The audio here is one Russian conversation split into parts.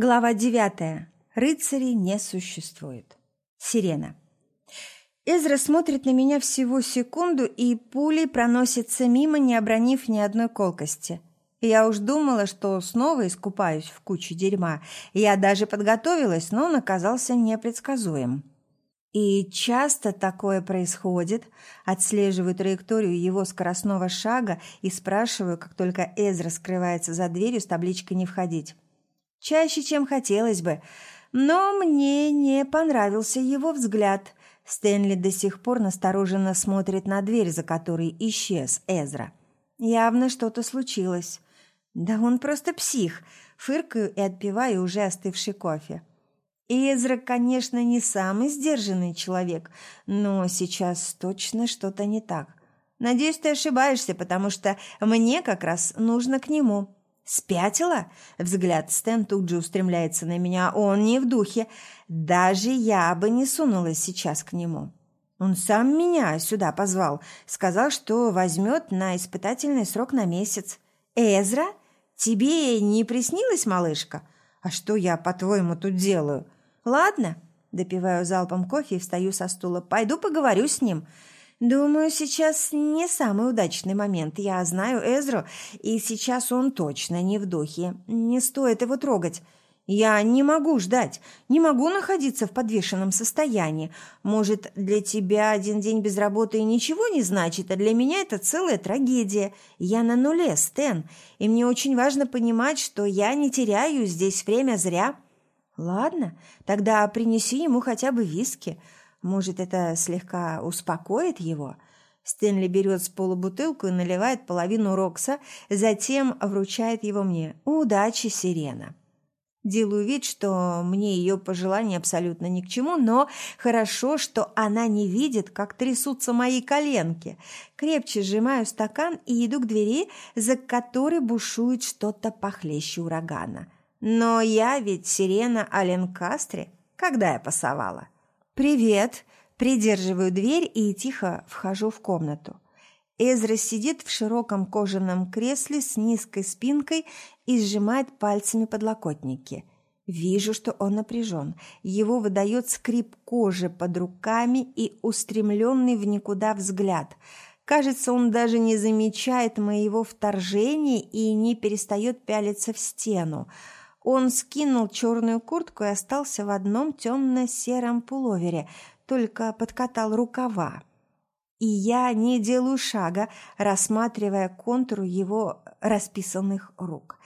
Глава девятая. Рыцарей не существует. Сирена. Эзра смотрит на меня всего секунду и пулей проносится мимо, не обронив ни одной колкости. Я уж думала, что снова искупаюсь в куче дерьма. Я даже подготовилась, но он оказался непредсказуем. И часто такое происходит. Отслеживаю траекторию его скоростного шага и спрашиваю, как только Эзра скрывается за дверью с табличкой «Не входить». Чаще, чем хотелось бы. Но мне не понравился его взгляд. Стэнли до сих пор настороженно смотрит на дверь, за которой исчез Эзра. Явно что-то случилось. Да он просто псих. Фыркаю и отпиваю уже остывший кофе. Эзра, конечно, не самый сдержанный человек, но сейчас точно что-то не так. Надеюсь, ты ошибаешься, потому что мне как раз нужно к нему. «Спятила?» Взгляд Стэн тут же устремляется на меня. Он не в духе. Даже я бы не сунулась сейчас к нему. Он сам меня сюда позвал. Сказал, что возьмет на испытательный срок на месяц. «Эзра, тебе не приснилась малышка? А что я, по-твоему, тут делаю?» «Ладно». Допиваю залпом кофе и встаю со стула. «Пойду поговорю с ним». Думаю, сейчас не самый удачный момент. Я знаю Эзру, и сейчас он точно не в духе. Не стоит его трогать. Я не могу ждать, не могу находиться в подвешенном состоянии. Может, для тебя один день без работы ничего не значит, а для меня это целая трагедия. Я на нуле, Стэн, и мне очень важно понимать, что я не теряю здесь время зря. Ладно, тогда принеси ему хотя бы виски. Может, это слегка успокоит его? Стэнли берет с пола бутылку и наливает половину Рокса, затем вручает его мне. «Удачи, Сирена!» Делаю вид, что мне ее пожелания абсолютно ни к чему, но хорошо, что она не видит, как трясутся мои коленки. Крепче сжимаю стакан и иду к двери, за которой бушует что-то похлеще урагана. Но я ведь сирена Аленкастре, когда я пасовала. «Привет!» Придерживаю дверь и тихо вхожу в комнату. Эзра сидит в широком кожаном кресле с низкой спинкой и сжимает пальцами подлокотники. Вижу, что он напряжен. Его выдает скрип кожи под руками и устремленный в никуда взгляд. Кажется, он даже не замечает моего вторжения и не перестает пялиться в стену. Он скинул черную куртку и остался в одном темно-сером пуловере, только подкатал рукава. И я не делаю шага, рассматривая контур его расписанных рук.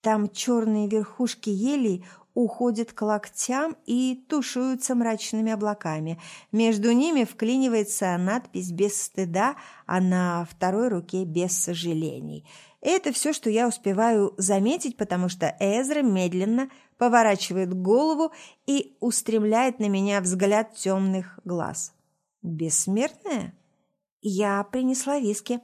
Там черные верхушки елей уходят к локтям и тушуются мрачными облаками. Между ними вклинивается надпись «Без стыда», а на второй руке «Без сожалений». Это все, что я успеваю заметить, потому что Эзра медленно поворачивает голову и устремляет на меня взгляд темных глаз. «Бессмертная?» «Я принесла виски».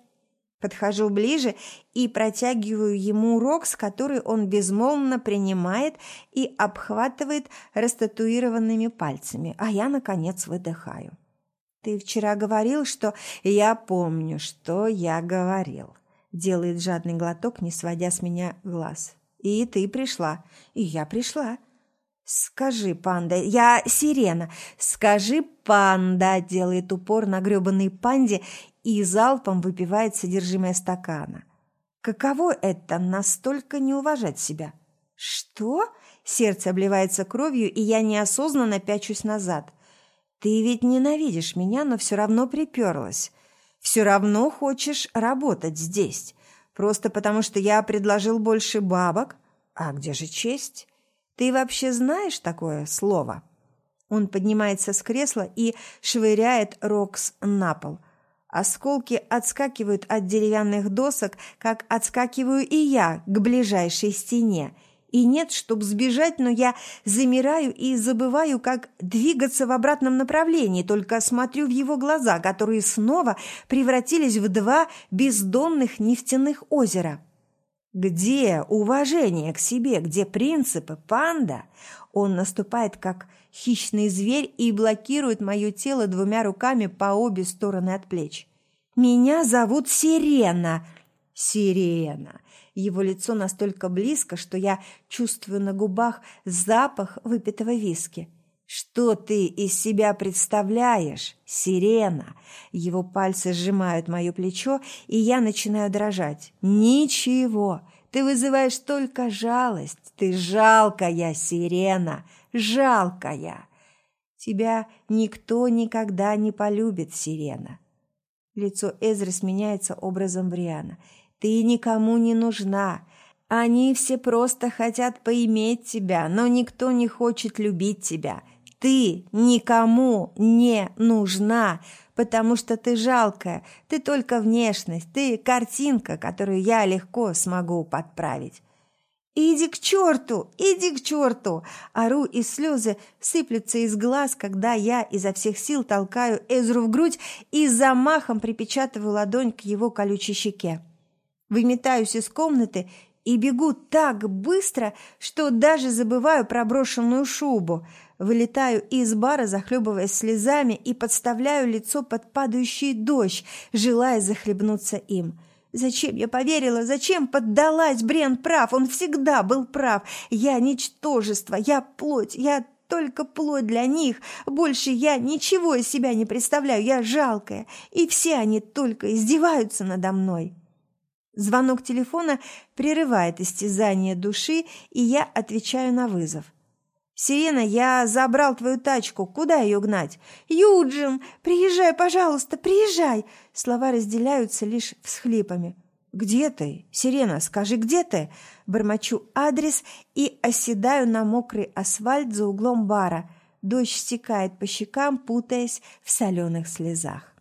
Подхожу ближе и протягиваю ему рокс, который он безмолвно принимает и обхватывает растатуированными пальцами, а я, наконец, выдыхаю. «Ты вчера говорил, что...» «Я помню, что я говорил». Делает жадный глоток, не сводя с меня глаз. «И ты пришла. И я пришла». «Скажи, панда, я сирена. Скажи, панда!» Делает упор на гребаной панде и залпом выпивает содержимое стакана. Каково это настолько не уважать себя? Что? Сердце обливается кровью, и я неосознанно пячусь назад. Ты ведь ненавидишь меня, но все равно приперлась. Все равно хочешь работать здесь. Просто потому, что я предложил больше бабок? А где же честь? Ты вообще знаешь такое слово?» Он поднимается с кресла и швыряет Рокс на пол – Осколки отскакивают от деревянных досок, как отскакиваю и я к ближайшей стене. И нет, чтоб сбежать, но я замираю и забываю, как двигаться в обратном направлении, только смотрю в его глаза, которые снова превратились в два бездонных нефтяных озера. Где уважение к себе, где принципы, панда? Он наступает, как хищный зверь, и блокирует мое тело двумя руками по обе стороны от плеч. «Меня зовут Сирена!» «Сирена!» Его лицо настолько близко, что я чувствую на губах запах выпитого виски. «Что ты из себя представляешь, сирена?» Его пальцы сжимают мое плечо, и я начинаю дрожать. «Ничего, ты вызываешь только жалость. Ты жалкая, сирена, жалкая. Тебя никто никогда не полюбит, сирена». Лицо Эзры сменяется образом Бриана. «Ты никому не нужна. Они все просто хотят поиметь тебя, но никто не хочет любить тебя». Ты никому не нужна, потому что ты жалкая, ты только внешность, ты картинка, которую я легко смогу подправить. «Иди к черту! Иди к черту!» Ору, и слезы сыплются из глаз, когда я изо всех сил толкаю Эзру в грудь и замахом припечатываю ладонь к его колючей щеке. Выметаюсь из комнаты и бегу так быстро, что даже забываю про брошенную шубу – Вылетаю из бара, захлебываясь слезами, и подставляю лицо под падающий дождь, желая захлебнуться им. Зачем я поверила? Зачем поддалась? Брен прав, он всегда был прав. Я ничтожество, я плоть, я только плоть для них. Больше я ничего из себя не представляю, я жалкая. И все они только издеваются надо мной. Звонок телефона прерывает истязание души, и я отвечаю на вызов. «Сирена, я забрал твою тачку. Куда ее гнать?» «Юджин, приезжай, пожалуйста, приезжай!» Слова разделяются лишь всхлипами. «Где ты? Сирена, скажи, где ты?» Бормочу адрес и оседаю на мокрый асфальт за углом бара. Дождь стекает по щекам, путаясь в соленых слезах.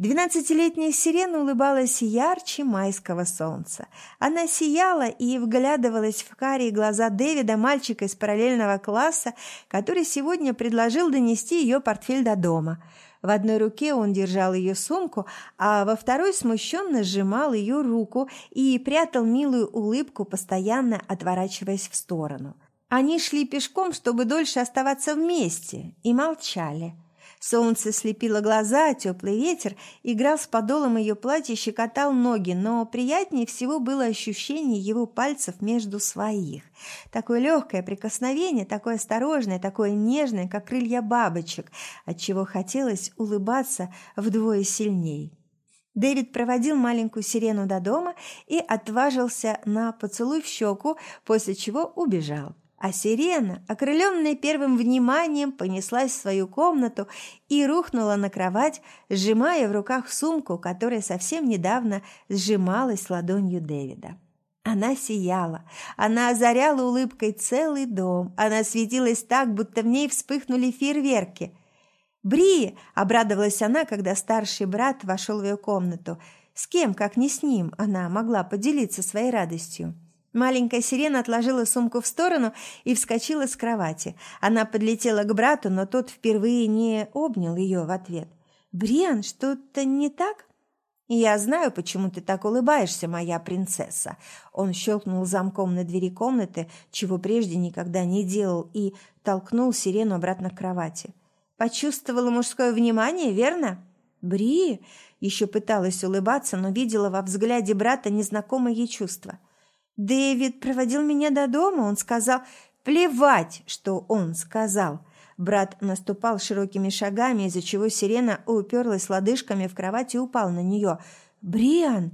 Двенадцатилетняя сирена улыбалась ярче майского солнца. Она сияла и вглядывалась в карие глаза Дэвида, мальчика из параллельного класса, который сегодня предложил донести ее портфель до дома. В одной руке он держал ее сумку, а во второй смущенно сжимал ее руку и прятал милую улыбку, постоянно отворачиваясь в сторону. Они шли пешком, чтобы дольше оставаться вместе, и молчали – Солнце слепило глаза, теплый ветер играл с подолом ее платья, щекотал ноги, но приятнее всего было ощущение его пальцев между своих. Такое легкое прикосновение, такое осторожное, такое нежное, как крылья бабочек, отчего хотелось улыбаться вдвое сильней. Дэвид проводил маленькую сирену до дома и отважился на поцелуй в щеку, после чего убежал. А сирена, окрыленная первым вниманием, понеслась в свою комнату и рухнула на кровать, сжимая в руках сумку, которая совсем недавно сжималась ладонью Дэвида. Она сияла, она озаряла улыбкой целый дом, она светилась так, будто в ней вспыхнули фейерверки. «Бри!» – обрадовалась она, когда старший брат вошел в ее комнату. С кем, как не с ним, она могла поделиться своей радостью. Маленькая сирена отложила сумку в сторону и вскочила с кровати. Она подлетела к брату, но тот впервые не обнял ее в ответ. «Бриан, что-то не так?» «Я знаю, почему ты так улыбаешься, моя принцесса». Он щелкнул замком на двери комнаты, чего прежде никогда не делал, и толкнул сирену обратно к кровати. «Почувствовала мужское внимание, верно?» «Бри!» еще пыталась улыбаться, но видела во взгляде брата незнакомое чувство – Дэвид проводил меня до дома, он сказал... Плевать, что он сказал. Брат наступал широкими шагами, из-за чего сирена уперлась лодыжками в кровать и упал на нее. «Бриан,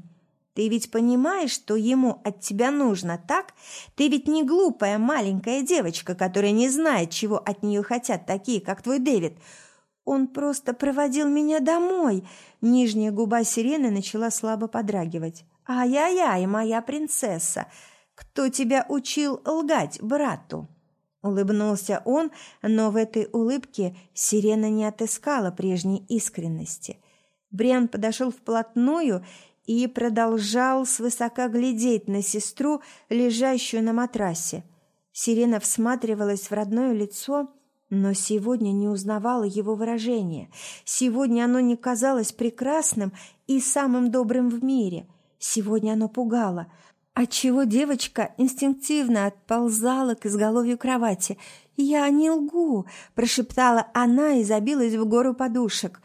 ты ведь понимаешь, что ему от тебя нужно, так? Ты ведь не глупая маленькая девочка, которая не знает, чего от нее хотят такие, как твой Дэвид. Он просто проводил меня домой». Нижняя губа сирены начала слабо подрагивать. «Ай-яй-яй, моя принцесса! Кто тебя учил лгать брату?» Улыбнулся он, но в этой улыбке сирена не отыскала прежней искренности. Брен подошел вплотную и продолжал свысока глядеть на сестру, лежащую на матрасе. Сирена всматривалась в родное лицо, но сегодня не узнавала его выражения. Сегодня оно не казалось прекрасным и самым добрым в мире – Сегодня оно пугало, отчего девочка инстинктивно отползала к изголовью кровати. «Я не лгу!» – прошептала она и забилась в гору подушек.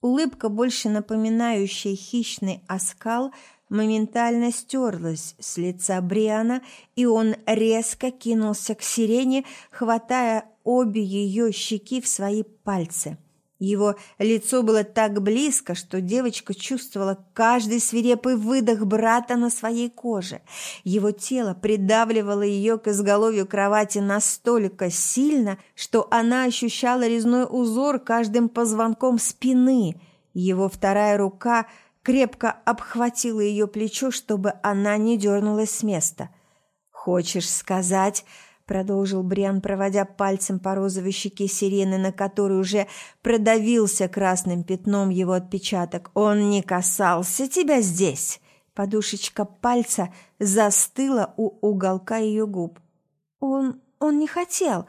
Улыбка, больше напоминающая хищный оскал, моментально стерлась с лица Бриана, и он резко кинулся к сирене, хватая обе ее щеки в свои пальцы. Его лицо было так близко, что девочка чувствовала каждый свирепый выдох брата на своей коже. Его тело придавливало ее к изголовью кровати настолько сильно, что она ощущала резной узор каждым позвонком спины. Его вторая рука крепко обхватила ее плечо, чтобы она не дернулась с места. «Хочешь сказать...» продолжил Бриан, проводя пальцем по розовой щеке сирены, на которой уже продавился красным пятном его отпечаток. «Он не касался тебя здесь!» Подушечка пальца застыла у уголка ее губ. «Он... он не хотел!»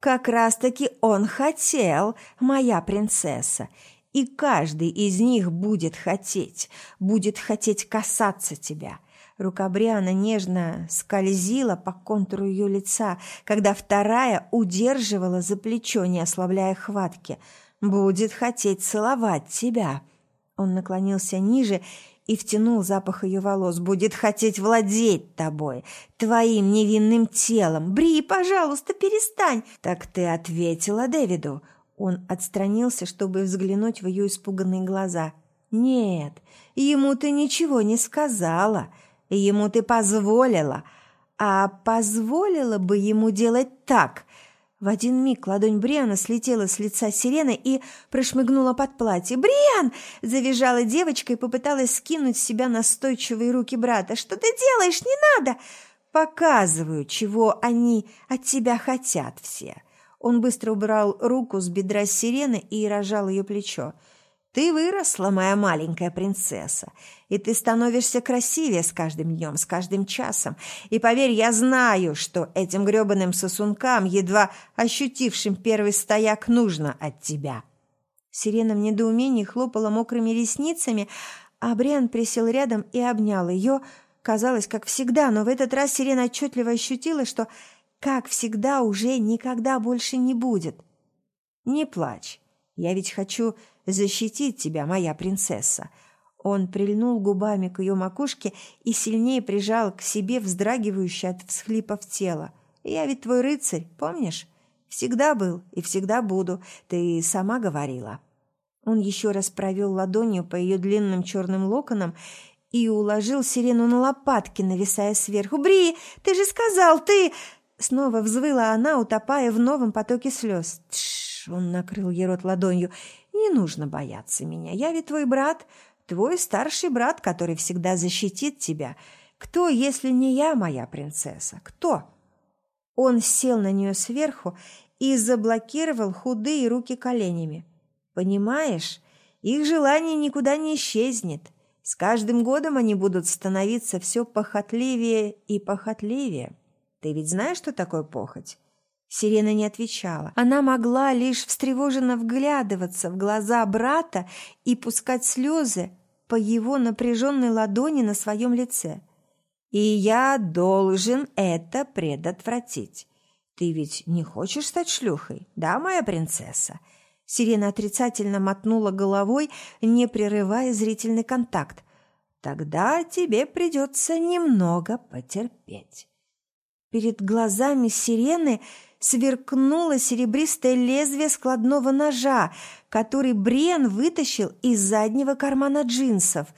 «Как раз-таки он хотел, моя принцесса!» И каждый из них будет хотеть, будет хотеть касаться тебя. Рука Бриана нежно скользила по контуру ее лица, когда вторая удерживала за плечо, не ослабляя хватки. «Будет хотеть целовать тебя». Он наклонился ниже и втянул запах ее волос. «Будет хотеть владеть тобой, твоим невинным телом. Бри, пожалуйста, перестань!» «Так ты ответила Дэвиду?» Он отстранился, чтобы взглянуть в ее испуганные глаза. «Нет, ему ты ничего не сказала. Ему ты позволила, а позволила бы ему делать так. В один миг ладонь Бриана слетела с лица сирены и прошмыгнула под платье. «Бриан!» – завизжала девочка и попыталась скинуть с себя настойчивые руки брата. «Что ты делаешь? Не надо!» «Показываю, чего они от тебя хотят все». Он быстро убрал руку с бедра сирены и рожал ее плечо. Ты выросла, моя маленькая принцесса, и ты становишься красивее с каждым днем, с каждым часом. И поверь, я знаю, что этим грёбаным сосункам, едва ощутившим первый стояк, нужно от тебя». Сирена в недоумении хлопала мокрыми ресницами, а Бриан присел рядом и обнял ее. Казалось, как всегда, но в этот раз Сирена отчетливо ощутила, что, как всегда, уже никогда больше не будет. «Не плачь. Я ведь хочу защитить тебя, моя принцесса». Он прильнул губами к ее макушке и сильнее прижал к себе вздрагивающее от всхлипов тело. «Я ведь твой рыцарь, помнишь? Всегда был и всегда буду, ты сама говорила». Он еще раз провел ладонью по ее длинным черным локонам и уложил сирену на лопатки, нависая сверху. «Бри, ты же сказал, ты...» Снова взвыла она, утопая в новом потоке слез. «Тш!» — он накрыл ей рот ладонью. Не нужно бояться меня. Я ведь твой брат, твой старший брат, который всегда защитит тебя. Кто, если не я, моя принцесса? Кто?» Он сел на нее сверху и заблокировал худые руки коленями. «Понимаешь, их желание никуда не исчезнет. С каждым годом они будут становиться все похотливее и похотливее. Ты ведь знаешь, что такое похоть? Сирена не отвечала. Она могла лишь встревоженно вглядываться в глаза брата и пускать слезы по его напряженной ладони на своем лице. «И я должен это предотвратить. Ты ведь не хочешь стать шлюхой, да, моя принцесса?» Сирена отрицательно мотнула головой, не прерывая зрительный контакт. «Тогда тебе придется немного потерпеть». Перед глазами сирены – сверкнуло серебристое лезвие складного ножа, который Брен вытащил из заднего кармана джинсов.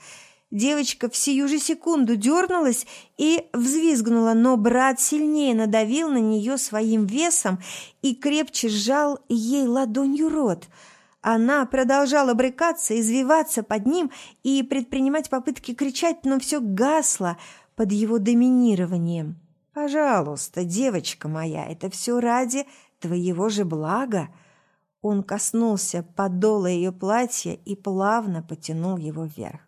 Девочка в сию же секунду дернулась и взвизгнула, но брат сильнее надавил на нее своим весом и крепче сжал ей ладонью рот. Она продолжала брыкаться, извиваться под ним и предпринимать попытки кричать, но все гасло под его доминированием. «Пожалуйста, девочка моя, это все ради твоего же блага». Он коснулся подола ее платья и плавно потянул его вверх.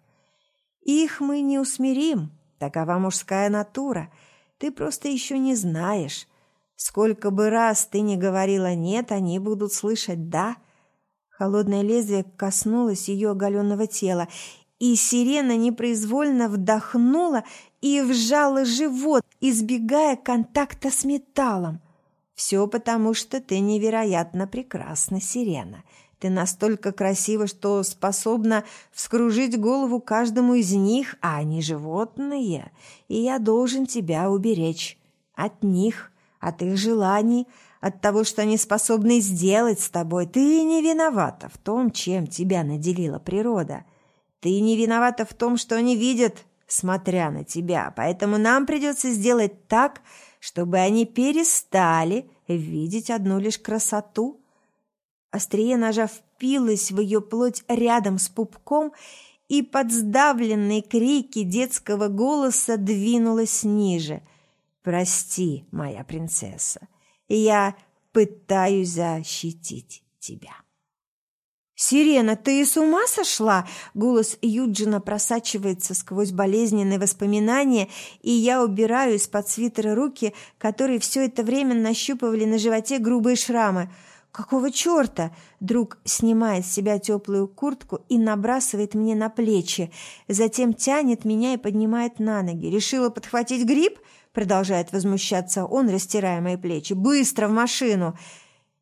«Их мы не усмирим, такова мужская натура. Ты просто еще не знаешь. Сколько бы раз ты ни говорила «нет», они будут слышать «да». Холодное лезвие коснулось ее оголенного тела, и сирена непроизвольно вдохнула и вжала живот, избегая контакта с металлом. «Все потому, что ты невероятно прекрасна, сирена. Ты настолько красива, что способна вскружить голову каждому из них, а они животные, и я должен тебя уберечь от них, от их желаний, от того, что они способны сделать с тобой. Ты не виновата в том, чем тебя наделила природа. Ты не виновата в том, что они видят, смотря на тебя. Поэтому нам придется сделать так, чтобы они перестали видеть одну лишь красоту. Острие ножа впилось в ее плоть рядом с пупком, и под сдавленные крики детского голоса двинулась ниже. «Прости, моя принцесса, я пытаюсь защитить тебя». «Сирена, ты с ума сошла?» Голос Юджина просачивается сквозь болезненные воспоминания, и я убираю из-под свитера руки, которые все это время нащупывали на животе грубые шрамы. «Какого черта?» Друг снимает с себя теплую куртку и набрасывает мне на плечи, затем тянет меня и поднимает на ноги. «Решила подхватить гриб?» Продолжает возмущаться он, растирая мои плечи. «Быстро в машину!»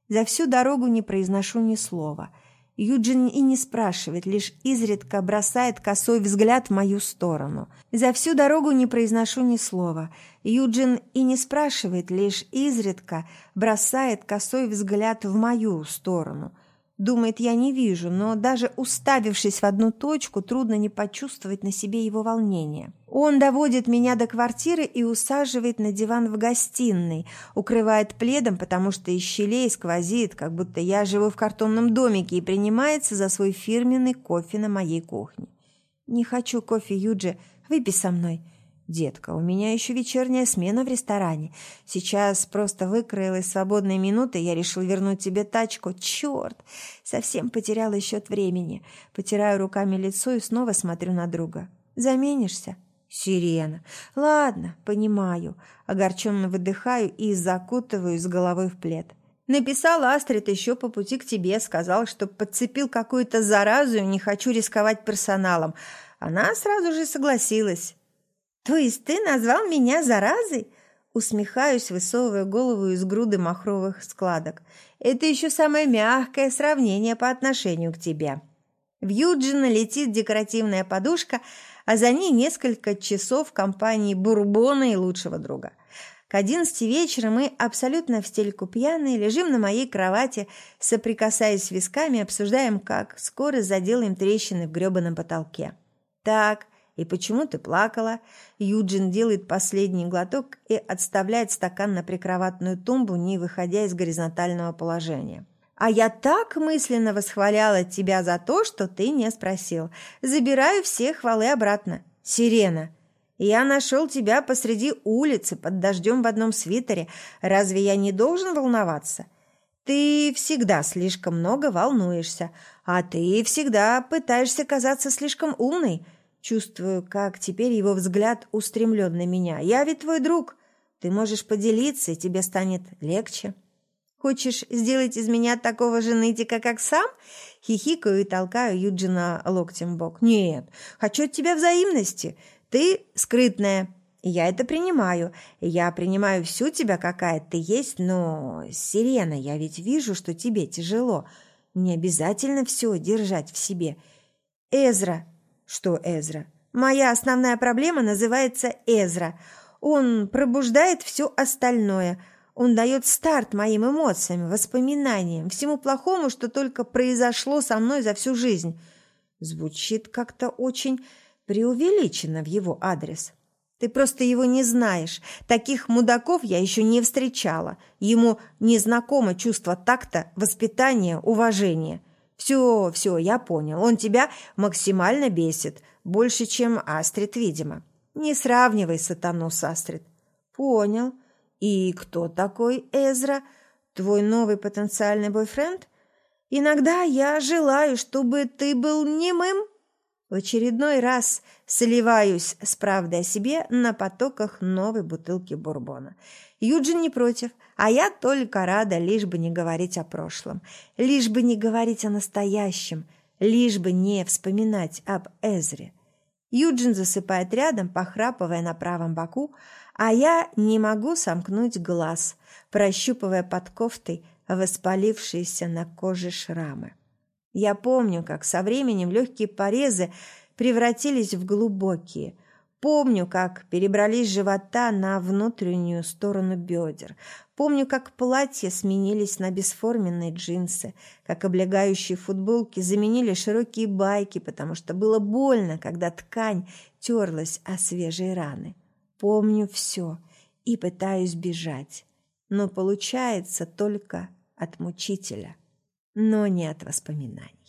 За всю дорогу не произношу ни слова – Юджин и не спрашивает, лишь изредка бросает косой взгляд в мою сторону. За всю дорогу не произношу ни слова. Юджин и не спрашивает, лишь изредка бросает косой взгляд в мою сторону. Думает, я не вижу, но даже уставившись в одну точку, трудно не почувствовать на себе его волнение. Он доводит меня до квартиры и усаживает на диван в гостиной, укрывает пледом, потому что из щелей сквозит, как будто я живу в картонном домике, и принимается за свой фирменный кофе на моей кухне. «Не хочу кофе, Юджи, выпей со мной». «Детка, у меня еще вечерняя смена в ресторане. Сейчас просто выкроилась свободные минуты, я решил вернуть тебе тачку. Черт! Совсем потеряла счет времени. Потираю руками лицо и снова смотрю на друга. Заменишься?» «Сирена. Ладно, понимаю». Огорченно выдыхаю и закутываюсь головой в плед. Написал Астрид еще по пути к тебе, сказал, что подцепил какую-то заразу и не хочу рисковать персоналом. Она сразу же согласилась. «То есть ты назвал меня заразой?» Усмехаюсь, высовывая голову из груды махровых складок. «Это еще самое мягкое сравнение по отношению к тебе». В Юджина летит декоративная подушка, а за ней несколько часов в компании бурбона и лучшего друга. К одиннадцати вечера мы, абсолютно в стельку пьяные, лежим на моей кровати, соприкасаясь висками, обсуждаем, как скоро заделаем трещины в грёбаном потолке. «Так, «И почему ты плакала?» Юджин делает последний глоток и отставляет стакан на прикроватную тумбу, не выходя из горизонтального положения. «А я так мысленно восхваляла тебя за то, что ты не спросил. Забираю все хвалы обратно. Сирена!» Я нашел тебя посреди улицы под дождем в одном свитере. Разве я не должен волноваться? Ты всегда слишком много волнуешься, а ты всегда пытаешься казаться слишком умной. Чувствую, как теперь его взгляд устремлен на меня. «Я ведь твой друг. Ты можешь поделиться, и тебе станет легче». «Хочешь сделать из меня такого же нытика, как сам?» Хихикаю и толкаю Юджина локтем в бок. «Нет, хочу от тебя взаимности. Ты скрытная, я это принимаю. Я принимаю всю тебя, какая ты есть, но, Сирена, я ведь вижу, что тебе тяжело. Не обязательно все держать в себе. Эзра, что Эзра? Моя основная проблема называется Эзра. Он пробуждает все остальное. Он дает старт моим эмоциям, воспоминаниям, всему плохому, что только произошло со мной за всю жизнь. Звучит как-то очень преувеличенно в его адрес. Ты просто его не знаешь. Таких мудаков я еще не встречала. Ему незнакомо чувство такта, воспитания, уважения. «Все, все, я понял. Он тебя максимально бесит. Больше, чем Астрид, видимо. Не сравнивай сатану с Астрид». «Понял. И кто такой Эзра? Твой новый потенциальный бойфренд? Иногда я желаю, чтобы ты был немым». В очередной раз сливаюсь с правдой о себе на потоках новой бутылки бурбона. Юджин не против, а я только рада, лишь бы не говорить о прошлом, лишь бы не говорить о настоящем, лишь бы не вспоминать об Эзре. Юджин засыпает рядом, похрапывая на правом боку, а я не могу сомкнуть глаз, прощупывая под кофтой воспалившиеся на коже шрамы. Я помню, как со временем легкие порезы превратились в глубокие. Помню, как перебрались живота на внутреннюю сторону бедер. Помню, как платья сменились на бесформенные джинсы, как облегающие футболки заменили широкие байки, потому что было больно, когда ткань терлась о свежие раны. Помню все и пытаюсь бежать, но получается только от мучителя, но не от воспоминаний.